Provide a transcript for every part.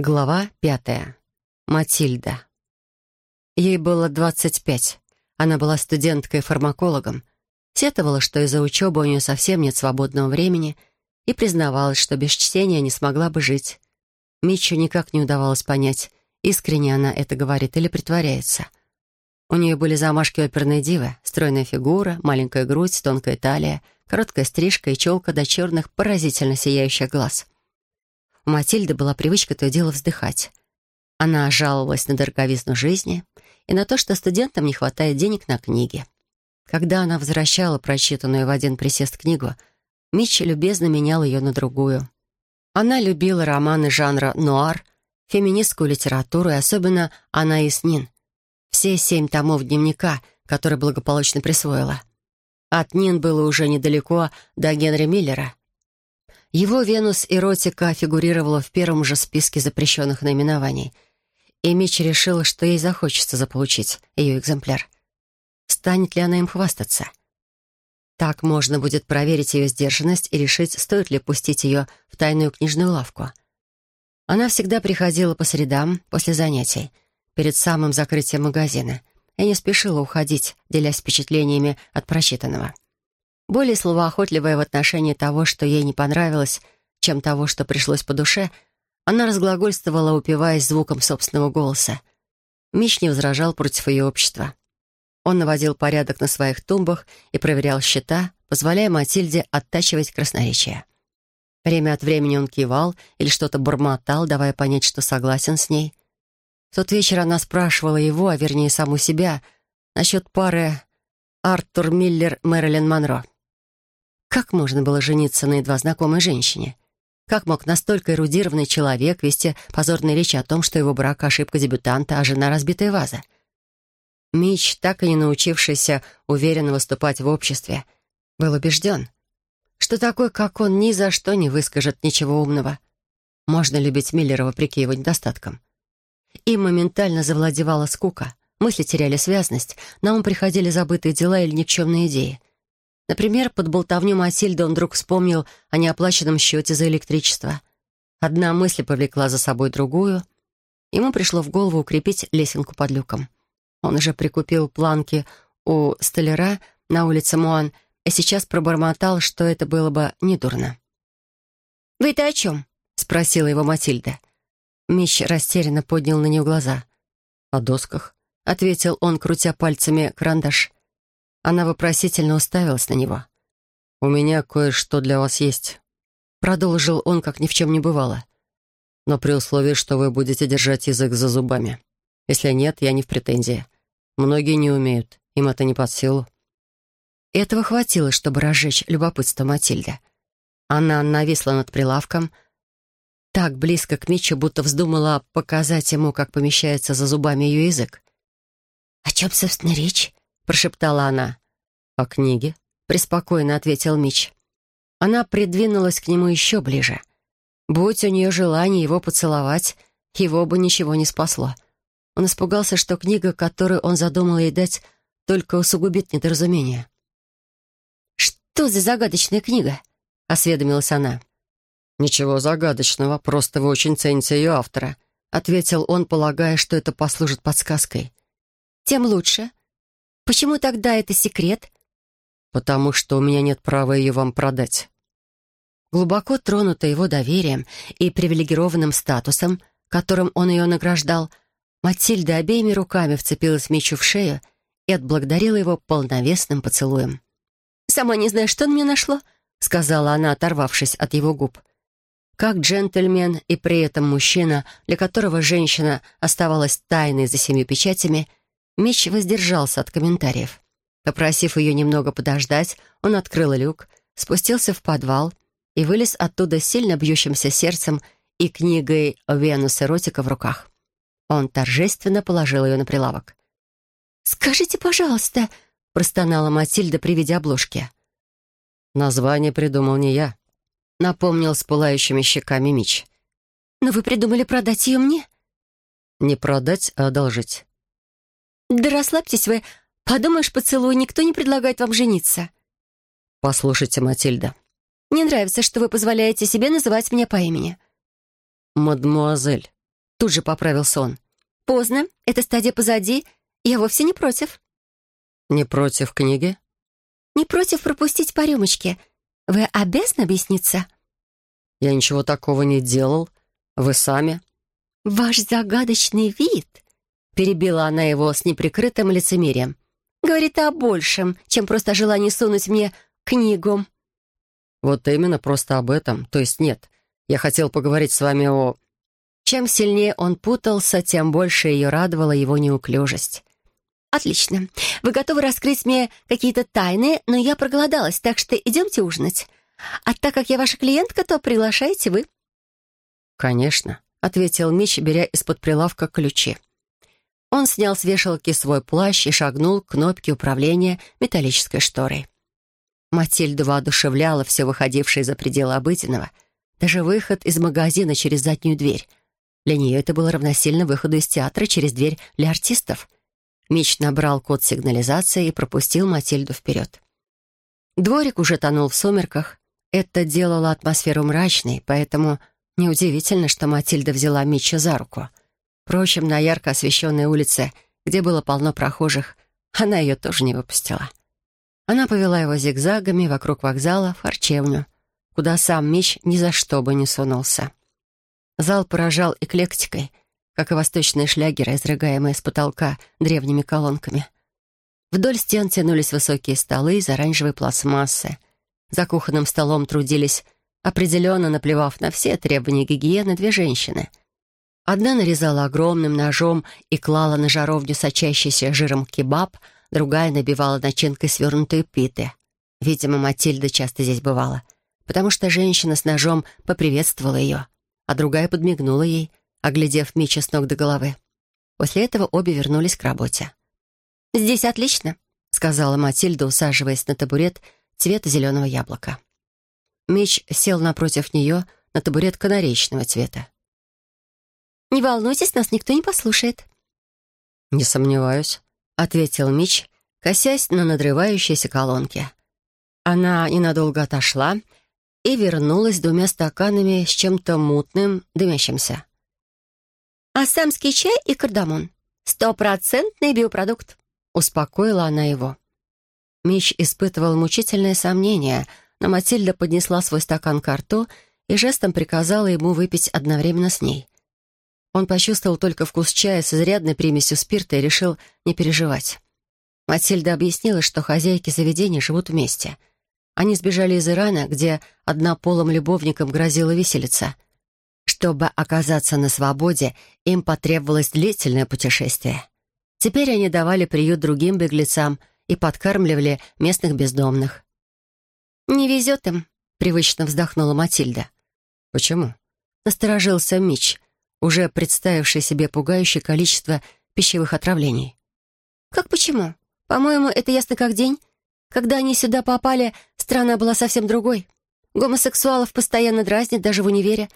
Глава пятая. Матильда. Ей было двадцать пять. Она была студенткой-фармакологом, сетовала, что из-за учебы у нее совсем нет свободного времени и признавалась, что без чтения не смогла бы жить. Митчу никак не удавалось понять, искренне она это говорит или притворяется. У нее были замашки оперной дивы, стройная фигура, маленькая грудь, тонкая талия, короткая стрижка и челка до черных, поразительно сияющих глаз — у Матильды была привычка то и дело вздыхать. Она жаловалась на дороговизну жизни и на то, что студентам не хватает денег на книги. Когда она возвращала прочитанную в один присест книгу, Митч любезно менял ее на другую. Она любила романы жанра нуар, феминистскую литературу и особенно Анаис Нин. Все семь томов дневника, которые благополучно присвоила. От Нин было уже недалеко до Генри Миллера, его «Венус эротика» фигурировала в первом же списке запрещенных наименований, и Мич решила, что ей захочется заполучить ее экземпляр. Станет ли она им хвастаться? Так можно будет проверить ее сдержанность и решить, стоит ли пустить ее в тайную книжную лавку. Она всегда приходила по средам после занятий, перед самым закрытием магазина, и не спешила уходить, делясь впечатлениями от прочитанного более словоохотливая в отношении того, что ей не понравилось, чем того, что пришлось по душе, она разглагольствовала, упиваясь звуком собственного голоса. Мич не возражал против ее общества. Он наводил порядок на своих тумбах и проверял счета, позволяя Матильде оттачивать красноречие. Время от времени он кивал или что-то бормотал, давая понять, что согласен с ней. В тот вечер она спрашивала его, а вернее саму себя, насчет пары Артур Миллер Мэрилин Монро. Как можно было жениться на едва знакомой женщине? Как мог настолько эрудированный человек вести позорные речи о том, что его брак — ошибка дебютанта, а жена — разбитая ваза? Мич, так и не научившийся уверенно выступать в обществе, был убежден, что такой, как он, ни за что не выскажет ничего умного. Можно любить Миллера вопреки его недостаткам. Им моментально завладевала скука, мысли теряли связность, на ум приходили забытые дела или никчемные идеи — Например, под болтовню Масильды он вдруг вспомнил о неоплаченном счете за электричество. Одна мысль повлекла за собой другую. Ему пришло в голову укрепить лесенку под люком. Он уже прикупил планки у столяра на улице Муан и сейчас пробормотал, что это было бы недурно. «Вы-то о чем?» — спросила его Матильда. Мич растерянно поднял на нее глаза. «О досках», — ответил он, крутя пальцами карандаш. Она вопросительно уставилась на него. «У меня кое-что для вас есть», — продолжил он, как ни в чем не бывало. «Но при условии, что вы будете держать язык за зубами. Если нет, я не в претензии. Многие не умеют, им это не под силу». Этого хватило, чтобы разжечь любопытство Матильды. Она нависла над прилавком, так близко к Митчу, будто вздумала показать ему, как помещается за зубами ее язык. «О чем, собственно, речь?» Прошептала она. «О книге?» — преспокойно ответил Мич. Она придвинулась к нему еще ближе. Будь у нее желание его поцеловать, его бы ничего не спасло. Он испугался, что книга, которую он задумал ей дать, только усугубит недоразумение. «Что за загадочная книга?» — осведомилась она. «Ничего загадочного, просто вы очень цените ее автора», — ответил он, полагая, что это послужит подсказкой. «Тем лучше. Почему тогда это секрет? Потому что у меня нет права ее вам продать. Глубоко тронута его доверием и привилегированным статусом, которым он ее награждал, Матильда обеими руками вцепилась мечу в шею и отблагодарила его полновесным поцелуем. «Сама не знаю, что на меня нашло», — сказала она, оторвавшись от его губ. Как джентльмен и при этом мужчина, для которого женщина оставалась тайной за семью печатями, Мич воздержался от комментариев. Попросив ее немного подождать, он открыл люк, спустился в подвал и вылез оттуда сильно бьющимся сердцем и книгой «Венус эротика» в руках. Он торжественно положил ее на прилавок. «Скажите, пожалуйста», — простонала Матильда при виде обложки. «Название придумал не я», — напомнил с пылающими щеками Мич. «Но вы придумали продать ее мне?» «Не продать, а одолжить. «Да расслабьтесь вы. Подумаешь, поцелуй, никто не предлагает вам жениться». «Послушайте, Матильда». «Мне нравится, что вы позволяете себе называть меня по имени». «Мадмуазель», Тут же поправился он. «Поздно. Эта стадия позади. Я вовсе не против». «Не против книги?» «Не против пропустить по рюмочке. Вы обязаны объясниться?» «Я ничего такого не делал. Вы сами». «Ваш загадочный вид», — перебила она его с неприкрытым лицемерием, «говорит о большем, чем просто желание сунуть мне книгу». «Вот именно, просто об этом. То есть нет. Я хотел поговорить с вами о...» Чем сильнее он путался, тем больше ее радовала его неуклюжесть. «Отлично. Вы готовы раскрыть мне какие-то тайны, но я проголодалась, так что идемте ужинать. А так как я ваша клиентка, то приглашаете вы». «Конечно», — ответил Мич, беря из-под прилавка ключи. Он снял с вешалки свой плащ и шагнул к кнопке управления металлической шторой. Матильду воодушевляла все выходившее за пределы обыденного, даже выход из магазина через заднюю дверь. Для нее это было равносильно выходу из театра через дверь для артистов. Мич набрал код сигнализации и пропустил Матильду вперед. Дворик уже тонул в сумерках. Это делало атмосферу мрачной, поэтому неудивительно, что Матильда взяла Митча за руку. Впрочем, на ярко освещенной улице, где было полно прохожих, она ее тоже не выпустила. Она повела его зигзагами вокруг вокзала в харчевню, куда сам Мич ни за что бы не сунулся. Зал поражал эклектикой, как и восточные шлягеры, изрыгаемые с потолка древними колонками. Вдоль стен тянулись высокие столы из оранжевой пластмассы. За кухонным столом трудились, определенно наплевав на все требования гигиены, две женщины. Одна нарезала огромным ножом и клала на жаровню сочащийся жиром кебаб — другая набивала начинкой свернутые питы. Видимо, Матильда часто здесь бывала, потому что женщина с ножом поприветствовала ее, а другая подмигнула ей, оглядев Мича с ног до головы. После этого обе вернулись к работе. «Здесь отлично», — сказала Матильда, усаживаясь на табурет цвета зеленого яблока. Мич сел напротив нее на табурет канаречного цвета. «Не волнуйтесь, нас никто не послушает». «Не сомневаюсь», ответил Мич, косясь на надрывающиеся колонки. Она ненадолго отошла и вернулась двумя стаканами с чем-то мутным, дымящимся. «Ассамский чай и кардамон. Стопроцентный биопродукт», — успокоила она его. Мич испытывал мучительное сомнение, но Матильда поднесла свой стакан к рту и жестом приказала ему выпить одновременно с ней. Он почувствовал только вкус чая с изрядной примесью спирта и решил не переживать. Матильда объяснила, что хозяйки заведения живут вместе. Они сбежали из Ирана, где однополым любовникам грозила виселица. Чтобы оказаться на свободе, им потребовалось длительное путешествие. Теперь они давали приют другим беглецам и подкармливали местных бездомных. «Не везет им», — привычно вздохнула Матильда. «Почему?» — насторожился Мич уже представивший себе пугающее количество пищевых отравлений. «Как почему? По-моему, это ясно как день. Когда они сюда попали, страна была совсем другой. Гомосексуалов постоянно дразнят, даже в универе.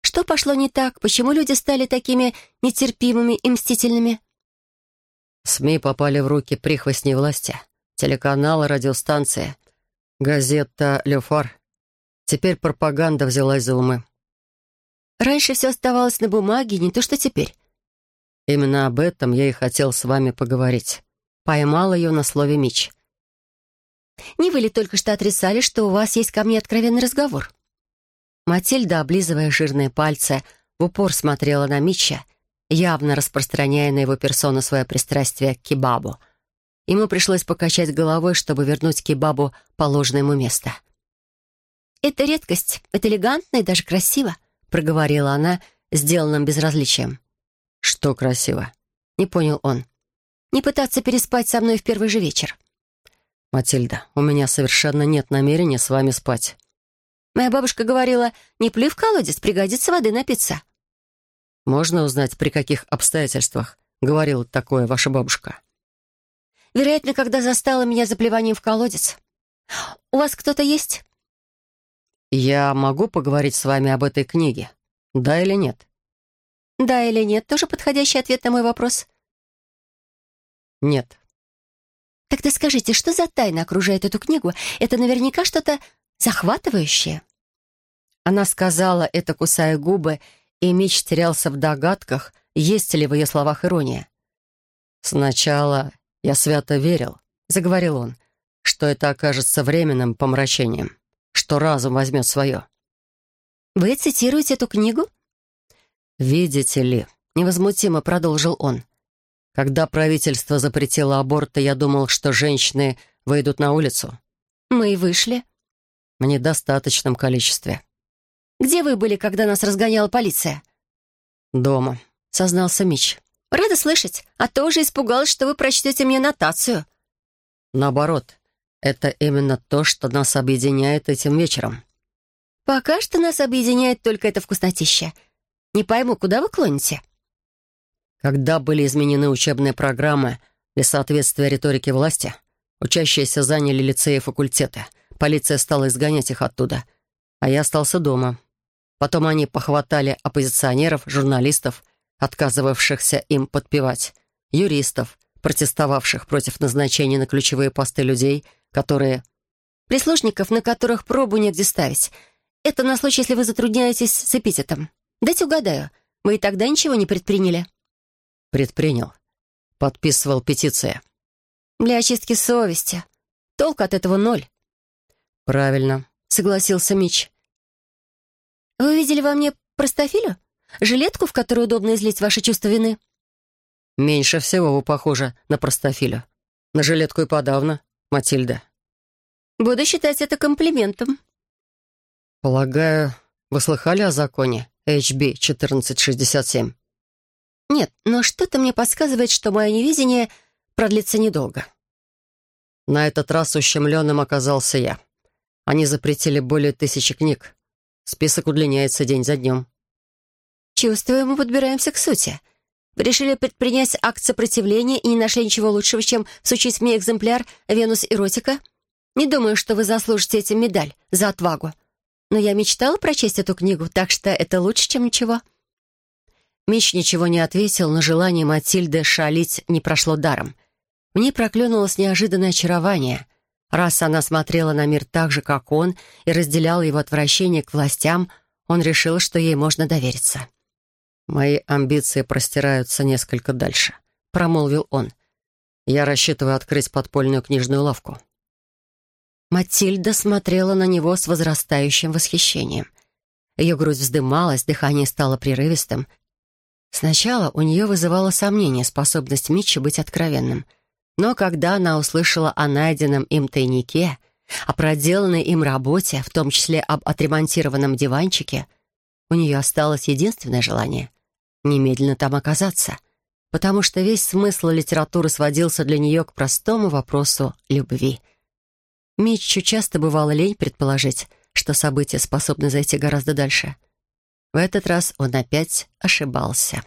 Что пошло не так? Почему люди стали такими нетерпимыми и мстительными?» СМИ попали в руки прихвостней власти. Телеканалы, радиостанции, газета «Лефар». Теперь пропаганда взялась за умы. Раньше все оставалось на бумаге, не то что теперь. Именно об этом я и хотел с вами поговорить. Поймал ее на слове Мич. Не вы ли только что отрицали, что у вас есть ко мне откровенный разговор? Матильда, облизывая жирные пальцы, в упор смотрела на Мича, явно распространяя на его персону свое пристрастие к кебабу. Ему пришлось покачать головой, чтобы вернуть кебабу положенное ему место. «Это редкость. Это элегантно и даже красиво проговорила она, сделанным безразличием. «Что красиво?» — не понял он. «Не пытаться переспать со мной в первый же вечер». «Матильда, у меня совершенно нет намерения с вами спать». «Моя бабушка говорила, не плюй в колодец, пригодится воды напиться». «Можно узнать, при каких обстоятельствах?» — говорила такое ваша бабушка. «Вероятно, когда застала меня за плеванием в колодец. У вас кто-то есть?» «Я могу поговорить с вами об этой книге? Да или нет?» «Да или нет» — тоже подходящий ответ на мой вопрос. «Нет». «Тогда скажите, что за тайна окружает эту книгу? Это наверняка что-то захватывающее». Она сказала это, кусая губы и Мич терялся в догадках, есть ли в ее словах ирония. «Сначала я свято верил», — заговорил он, «что это окажется временным помрачением, что разум возьмет свое». «Вы цитируете эту книгу?» «Видите ли», — невозмутимо продолжил он, «когда правительство запретило аборты, я думал, что женщины выйдут на улицу». «Мы и вышли». «В недостаточном количестве». «Где вы были, когда нас разгоняла полиция?» «Дома», — сознался Мич. «Рада слышать, а то уже испугалась, что вы прочтете мне нотацию». «Наоборот, это именно то, что нас объединяет этим вечером». «Пока что нас объединяет только это вкуснотища. Не пойму, куда вы клоните?» Когда были изменены учебные программы для соответствия риторике власти, учащиеся заняли лицеи и факультеты. Полиция стала изгонять их оттуда, а я остался дома. Потом они похватали оппозиционеров, журналистов, отказывавшихся им подпевать, юристов, протестовавших против назначения на ключевые посты людей, которые... «Прислужников, на которых пробу негде ставить. Это на случай, если вы затрудняетесь с эпитетом. Дайте угадаю, вы и тогда ничего не предприняли?» «Предпринял. Подписывал петиции». «Для очистки совести. Толк от этого ноль». «Правильно», — согласился Мич. «Вы видели во мне простофилю? Жилетку, в которую удобно излить ваше чувство вины?» «Меньше всего вы похожи на простофилю. На жилетку и подавно, Матильда». «Буду считать это комплиментом». «Полагаю, вы слыхали о законе?» HB 1467. Нет, но что-то мне подсказывает, что мое невидение продлится недолго. На этот раз ущемленным оказался я. Они запретили более тысячи книг. Список удлиняется день за днем. Чувствую, мы подбираемся к сути. Решили предпринять акт сопротивления и не нашли ничего лучшего, чем сучить мне экземпляр «Венус Эротика»? Не думаю, что вы заслужите этим медаль за отвагу. Но я мечтала прочесть эту книгу, так что это лучше, чем ничего». Мич ничего не ответил, но желание Матильды шалить не прошло даром. В ней проклюнулось неожиданное очарование. Раз она смотрела на мир так же, как он, и разделяла его отвращение к властям, он решил, что ей можно довериться. «Мои амбиции простираются несколько дальше», — промолвил он. «Я рассчитываю открыть подпольную книжную лавку». Матильда смотрела на него с возрастающим восхищением. Ее грудь вздымалась, дыхание стало прерывистым. Сначала у нее вызывало сомнение способность Митча быть откровенным. Но когда она услышала о найденном им тайнике, о проделанной им работе, в том числе об отремонтированном диванчике, у нее осталось единственное желание — немедленно там оказаться, потому что весь смысл литературы сводился для нее к простому вопросу любви — Митчу часто бывало лень предположить, что события способны зайти гораздо дальше. В этот раз он опять ошибался.